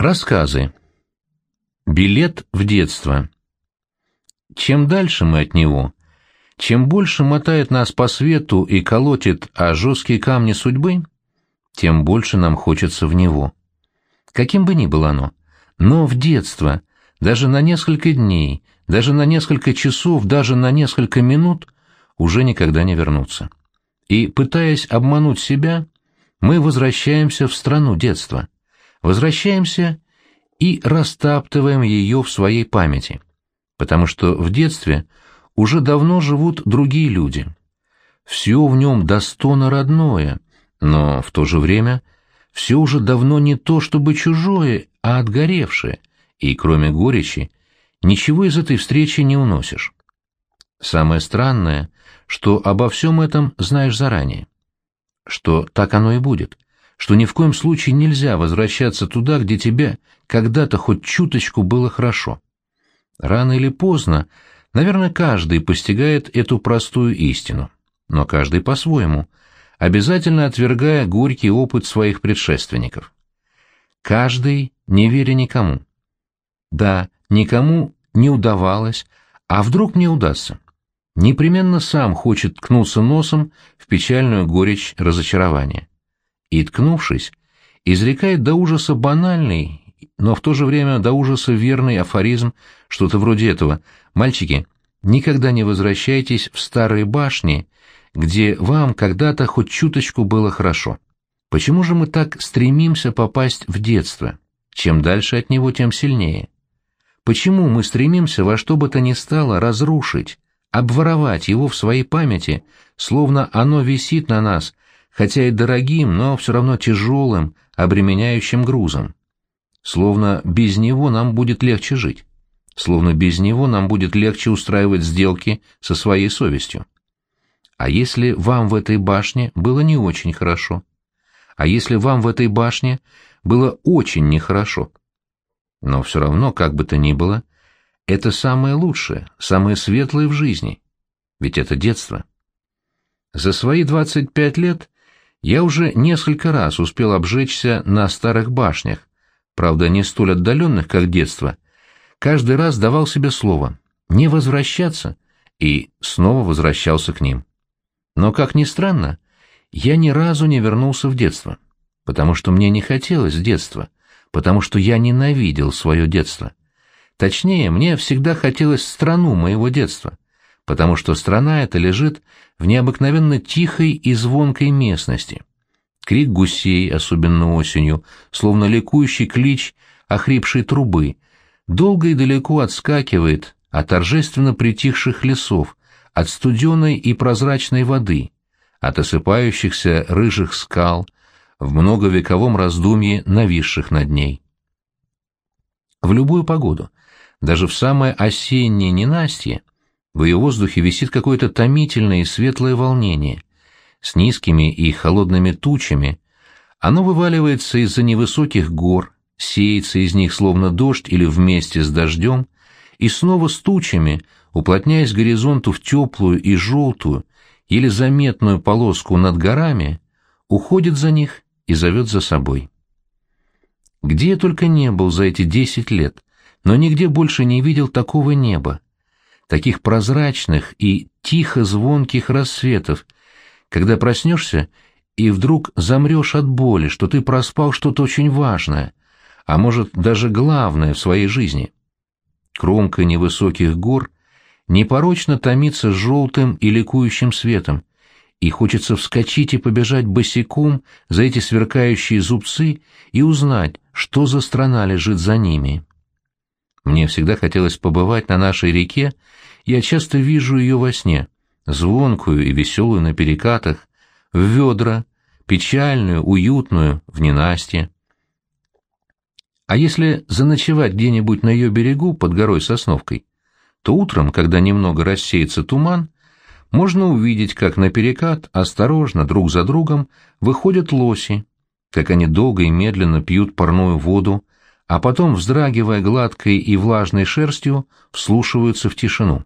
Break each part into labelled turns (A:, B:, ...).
A: Рассказы. Билет в детство. Чем дальше мы от него, чем больше мотает нас по свету и колотит о жесткие камни судьбы, тем больше нам хочется в него. Каким бы ни было оно, но в детство, даже на несколько дней, даже на несколько часов, даже на несколько минут уже никогда не вернуться. И, пытаясь обмануть себя, мы возвращаемся в страну детства — возвращаемся и растаптываем ее в своей памяти, потому что в детстве уже давно живут другие люди. Все в нем достойно родное, но в то же время все уже давно не то чтобы чужое, а отгоревшее, и кроме горечи ничего из этой встречи не уносишь. Самое странное, что обо всем этом знаешь заранее, что так оно и будет — что ни в коем случае нельзя возвращаться туда, где тебе когда-то хоть чуточку было хорошо. Рано или поздно, наверное, каждый постигает эту простую истину, но каждый по-своему, обязательно отвергая горький опыт своих предшественников. Каждый, не веря никому. Да, никому не удавалось, а вдруг мне удастся. Непременно сам хочет ткнуться носом в печальную горечь разочарования и, ткнувшись, изрекает до ужаса банальный, но в то же время до ужаса верный афоризм, что-то вроде этого. «Мальчики, никогда не возвращайтесь в старые башни, где вам когда-то хоть чуточку было хорошо. Почему же мы так стремимся попасть в детство? Чем дальше от него, тем сильнее. Почему мы стремимся во что бы то ни стало разрушить, обворовать его в своей памяти, словно оно висит на нас, хотя и дорогим, но все равно тяжелым, обременяющим грузом. Словно без него нам будет легче жить. Словно без него нам будет легче устраивать сделки со своей совестью. А если вам в этой башне было не очень хорошо? А если вам в этой башне было очень нехорошо? Но все равно, как бы то ни было, это самое лучшее, самое светлое в жизни. Ведь это детство. За свои 25 лет я уже несколько раз успел обжечься на старых башнях, правда, не столь отдаленных, как детство. Каждый раз давал себе слово «не возвращаться» и снова возвращался к ним. Но, как ни странно, я ни разу не вернулся в детство, потому что мне не хотелось детства, потому что я ненавидел свое детство. Точнее, мне всегда хотелось страну моего детства, потому что страна эта лежит в необыкновенно тихой и звонкой местности. Крик гусей, особенно осенью, словно ликующий клич охрипшей трубы, долго и далеко отскакивает от торжественно притихших лесов, от студеной и прозрачной воды, от осыпающихся рыжих скал, в многовековом раздумье нависших над ней. В любую погоду, даже в самое осеннее ненастье, в ее воздухе висит какое-то томительное и светлое волнение. С низкими и холодными тучами оно вываливается из-за невысоких гор, сеется из них словно дождь или вместе с дождем, и снова с тучами, уплотняясь горизонту в теплую и желтую, или заметную полоску над горами, уходит за них и зовет за собой. Где я только не был за эти десять лет, но нигде больше не видел такого неба, таких прозрачных и тихо звонких рассветов, когда проснешься и вдруг замрешь от боли, что ты проспал что-то очень важное, а может даже главное в своей жизни. Кромка невысоких гор непорочно томится желтым и ликующим светом, и хочется вскочить и побежать босиком за эти сверкающие зубцы и узнать, что за страна лежит за ними. Мне всегда хотелось побывать на нашей реке, я часто вижу ее во сне, звонкую и веселую на перекатах, в ведра, печальную, уютную, в ненастье. А если заночевать где-нибудь на ее берегу под горой Сосновкой, то утром, когда немного рассеется туман, можно увидеть, как на перекат осторожно друг за другом выходят лоси, как они долго и медленно пьют парную воду, а потом, вздрагивая гладкой и влажной шерстью, вслушиваются в тишину.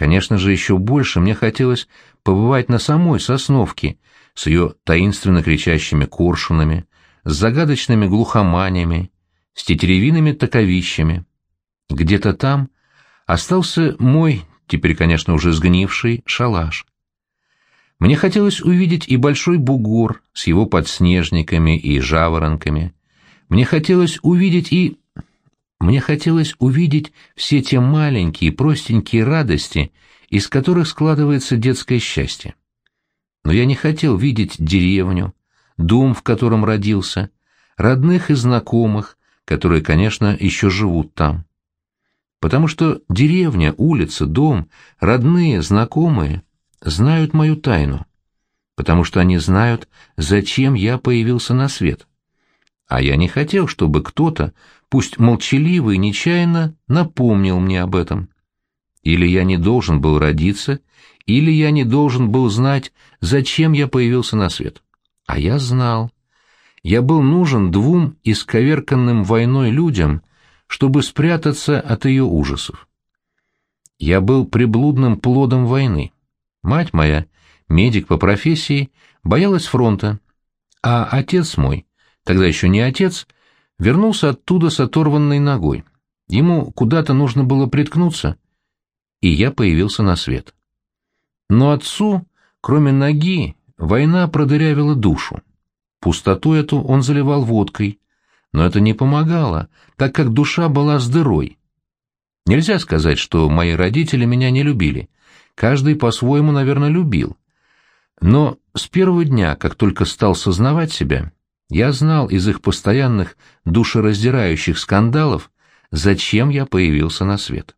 A: Конечно же, еще больше мне хотелось побывать на самой Сосновке с ее таинственно кричащими коршунами, с загадочными глухоманями, с тетеревиными таковищами. Где-то там остался мой, теперь, конечно, уже сгнивший, шалаш. Мне хотелось увидеть и большой бугор с его подснежниками и жаворонками. Мне хотелось увидеть и... Мне хотелось увидеть все те маленькие, простенькие радости, из которых складывается детское счастье. Но я не хотел видеть деревню, дом, в котором родился, родных и знакомых, которые, конечно, еще живут там. Потому что деревня, улица, дом, родные, знакомые знают мою тайну. Потому что они знают, зачем я появился на свет. А я не хотел, чтобы кто-то, пусть молчаливый, нечаянно напомнил мне об этом. Или я не должен был родиться, или я не должен был знать, зачем я появился на свет. А я знал. Я был нужен двум исковерканным войной людям, чтобы спрятаться от ее ужасов. Я был приблудным плодом войны. Мать моя, медик по профессии, боялась фронта, а отец мой, тогда еще не отец, вернулся оттуда с оторванной ногой. Ему куда-то нужно было приткнуться, и я появился на свет. Но отцу, кроме ноги, война продырявила душу. Пустоту эту он заливал водкой, но это не помогало, так как душа была с дырой. Нельзя сказать, что мои родители меня не любили. Каждый по-своему, наверное, любил. Но с первого дня, как только стал сознавать себя, я знал из их постоянных душераздирающих скандалов, зачем я появился на свет.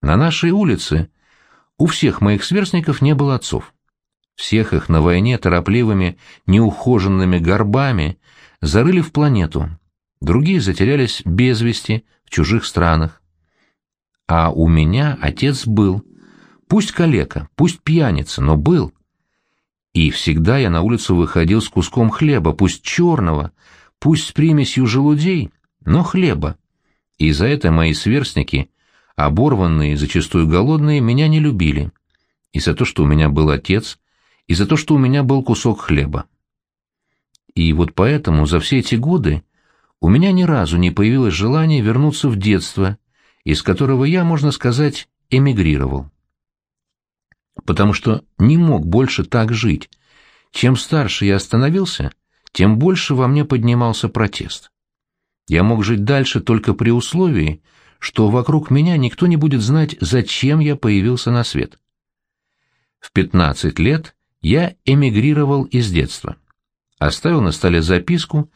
A: На нашей улице у всех моих сверстников не было отцов. Всех их на войне торопливыми, неухоженными горбами зарыли в планету, другие затерялись без вести в чужих странах. А у меня отец был. Пусть калека, пусть пьяница, но был. И всегда я на улицу выходил с куском хлеба, пусть черного, пусть с примесью желудей, но хлеба. И за это мои сверстники оборванные, зачастую голодные, меня не любили. И за то, что у меня был отец, и за то, что у меня был кусок хлеба. И вот поэтому за все эти годы у меня ни разу не появилось желания вернуться в детство, из которого я, можно сказать, эмигрировал. Потому что не мог больше так жить. Чем старше я становился, тем больше во мне поднимался протест. Я мог жить дальше только при условии, что вокруг меня никто не будет знать, зачем я появился на свет. В 15 лет я эмигрировал из детства. Оставил на столе записку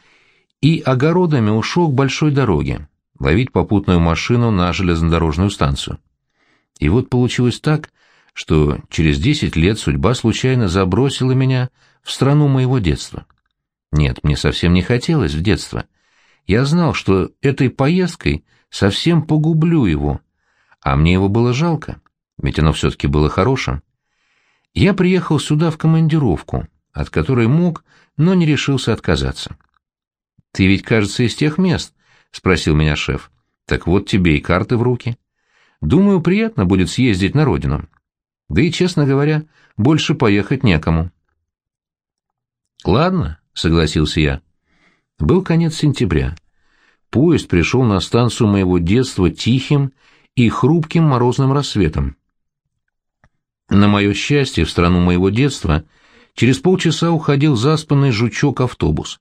A: и огородами ушел к большой дороге, ловить попутную машину на железнодорожную станцию. И вот получилось так, что через 10 лет судьба случайно забросила меня в страну моего детства. Нет, мне совсем не хотелось в детство. Я знал, что этой поездкой совсем погублю его. А мне его было жалко, ведь оно все-таки было хорошим. Я приехал сюда в командировку, от которой мог, но не решился отказаться. «Ты ведь, кажется, из тех мест?» — спросил меня шеф. «Так вот тебе и карты в руки. Думаю, приятно будет съездить на родину. Да и, честно говоря, больше поехать некому». «Ладно», — согласился я. Был конец сентября. Поезд пришел на станцию моего детства тихим и хрупким морозным рассветом. На мое счастье, в страну моего детства через полчаса уходил заспанный жучок-автобус.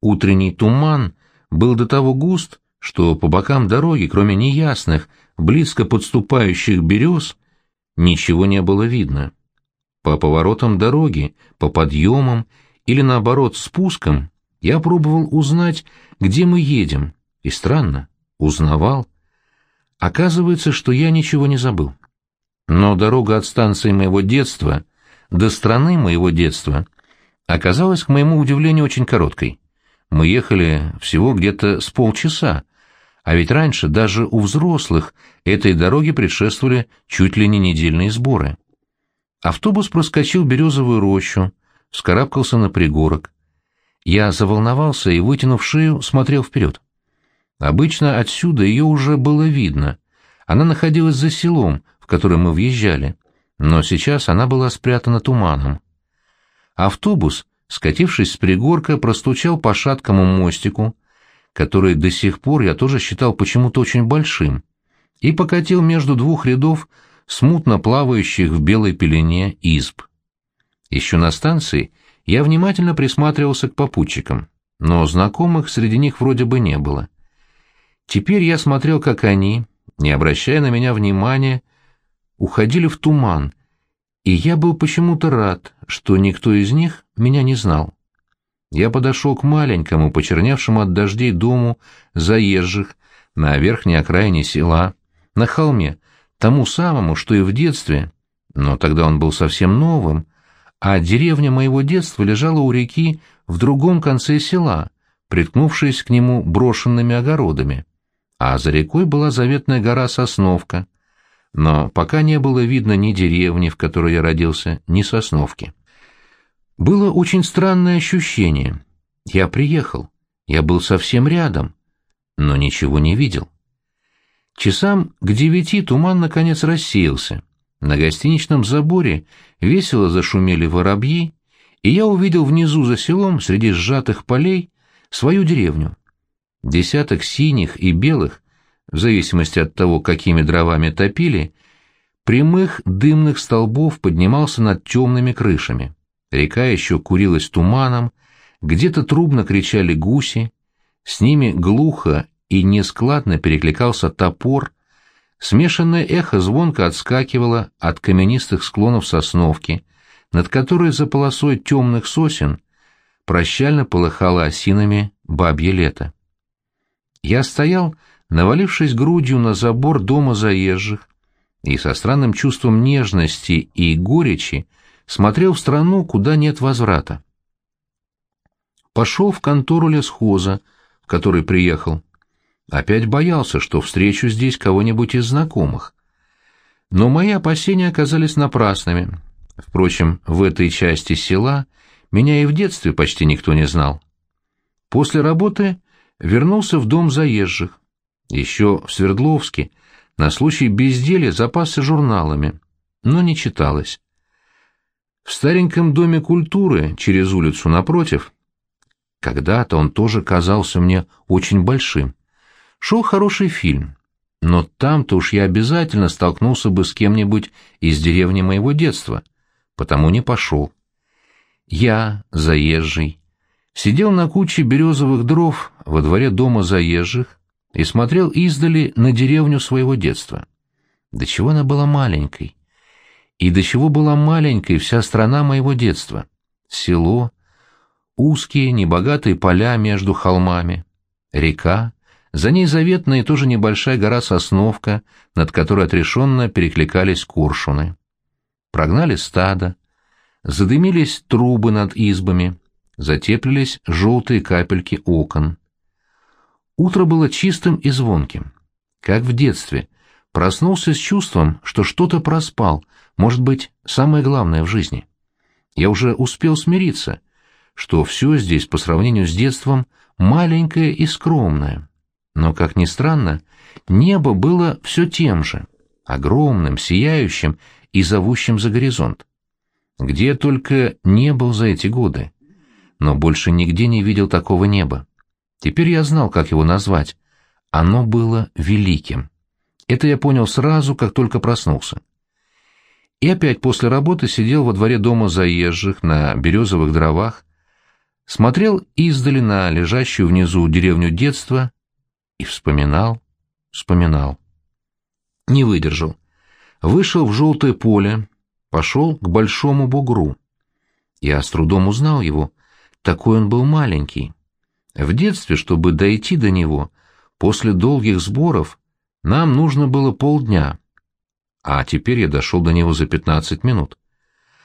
A: Утренний туман был до того густ, что по бокам дороги, кроме неясных, близко подступающих берез, ничего не было видно. По поворотам дороги, по подъемам или, наоборот, спускам я пробовал узнать, где мы едем, и странно, узнавал. Оказывается, что я ничего не забыл. Но дорога от станции моего детства до страны моего детства оказалась, к моему удивлению, очень короткой. Мы ехали всего где-то с полчаса, а ведь раньше даже у взрослых этой дороге предшествовали чуть ли не недельные сборы. Автобус проскочил березовую рощу, вскарабкался на пригорок. Я заволновался и, вытянув шею, смотрел вперед. Обычно отсюда ее уже было видно. Она находилась за селом, в которое мы въезжали, но сейчас она была спрятана туманом. Автобус, скатившись с пригорка, простучал по шаткому мостику, который до сих пор я тоже считал почему-то очень большим, и покатил между двух рядов смутно плавающих в белой пелене изб. Еще на станции я внимательно присматривался к попутчикам, но знакомых среди них вроде бы не было. Теперь я смотрел, как они, не обращая на меня внимания, уходили в туман, и я был почему-то рад, что никто из них меня не знал. Я подошел к маленькому, почерневшему от дождей дому заезжих на верхней окраине села, на холме, тому самому, что и в детстве, но тогда он был совсем новым, а деревня моего детства лежала у реки в другом конце села, приткнувшись к нему брошенными огородами, а за рекой была заветная гора Сосновка, но пока не было видно ни деревни, в которой я родился, ни Сосновки. Было очень странное ощущение. Я приехал, я был совсем рядом, но ничего не видел. Часам к девяти туман наконец рассеялся. На гостиничном заборе весело зашумели воробьи, и я увидел внизу за селом, среди сжатых полей, свою деревню. Десяток синих и белых, в зависимости от того, какими дровами топили, прямых дымных столбов поднимался над темными крышами. Река еще курилась туманом, где-то трубно кричали гуси, с ними глухо и нескладно перекликался топор, смешанное эхо звонко отскакивало от каменистых склонов сосновки, над которой за полосой темных сосен прощально полыхало осинами бабье лето. Я стоял, навалившись грудью на забор дома заезжих, и со странным чувством нежности и горечи смотрел в страну, куда нет возврата. Пошел в контору лесхоза, который приехал. Опять боялся, что встречу здесь кого-нибудь из знакомых. Но мои опасения оказались напрасными. Впрочем, в этой части села меня и в детстве почти никто не знал. После работы вернулся в дом заезжих. Еще в Свердловске на случай безделия запасся журналами, но не читалось. В стареньком доме культуры через улицу напротив когда-то он тоже казался мне очень большим. Шел хороший фильм, но там-то уж я обязательно столкнулся бы с кем-нибудь из деревни моего детства, потому не пошел. Я, заезжий, сидел на куче березовых дров во дворе дома заезжих и смотрел издали на деревню своего детства. До чего она была маленькой. И до чего была маленькой вся страна моего детства. Село, узкие, небогатые поля между холмами, река, за ней заветная и тоже небольшая гора Сосновка, над которой отрешенно перекликались куршуны. Прогнали стадо, задымились трубы над избами, затеплились желтые капельки окон. Утро было чистым и звонким, как в детстве. Проснулся с чувством, что что-то проспал, может быть, самое главное в жизни. Я уже успел смириться, что все здесь по сравнению с детством маленькое и скромное. Но, как ни странно, небо было все тем же, огромным, сияющим и зовущим за горизонт. Где только не был за эти годы, но больше нигде не видел такого неба. Теперь я знал, как его назвать. Оно было великим. Это я понял сразу, как только проснулся. И опять после работы сидел во дворе дома заезжих на березовых дровах, смотрел издали на лежащую внизу деревню детства и вспоминал, вспоминал. Не выдержал. Вышел в желтое поле, пошел к большому бугру. Я с трудом узнал его. Такой он был маленький. В детстве, чтобы дойти до него, после долгих сборов, нам нужно было полдня. А теперь я дошел до него за пятнадцать минут.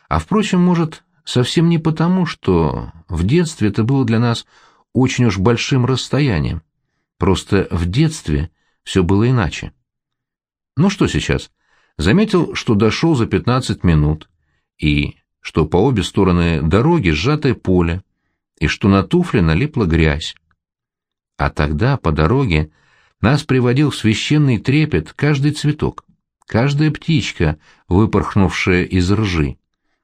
A: А, впрочем, может, совсем не потому, что в детстве это было для нас очень уж большим расстоянием. Просто в детстве все было иначе. Ну что сейчас? Заметил, что дошел за пятнадцать минут, и что по обе стороны дороги сжатое поле, и что на туфли налипла грязь. А тогда по дороге нас приводил в священный трепет каждый цветок, каждая птичка, выпорхнувшая из ржи.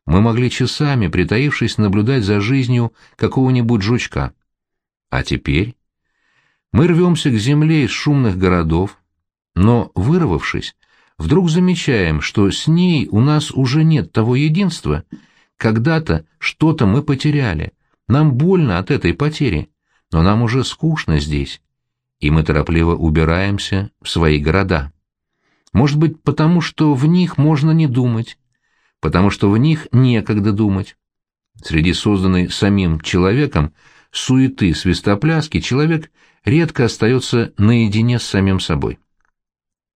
A: Мы могли часами, притаившись, наблюдать за жизнью какого-нибудь жучка. А теперь Мы рвемся к земле из шумных городов, но, вырвавшись, вдруг замечаем, что с ней у нас уже нет того единства, когда-то что-то мы потеряли, нам больно от этой потери, но нам уже скучно здесь, и мы торопливо убираемся в свои города. Может быть, потому что в них можно не думать, потому что в них некогда думать. Среди созданной самим человеком суеты свистопляски человек редко остается наедине с самим собой.